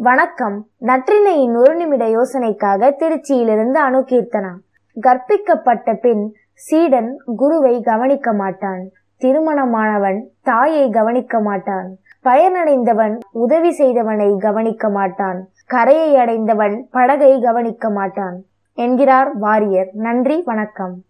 வணக்கம். நற்றினையின் ஒரு நிமிட யோசனைக்காக திருச்சியிலிருந்து அணுகீர்த்தனா. கற்பிக்கப்பட்ட பின் சீடன் குருவை கவனிக்க மாட்டான். திருமணமானவன் தாயை கவனிக்க மாட்டான். பயனடைந்தவன் உதவி செய்தவனை கவனிக்க மாட்டான். கரையை அடைந்தவன் படகை கவனிக்க மாட்டான். என்கிறார் வாரியர். நன்றி வணக்கம்.